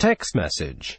Text message.